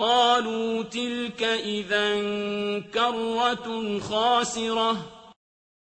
قالوا تلك إذا كرة خاسرة.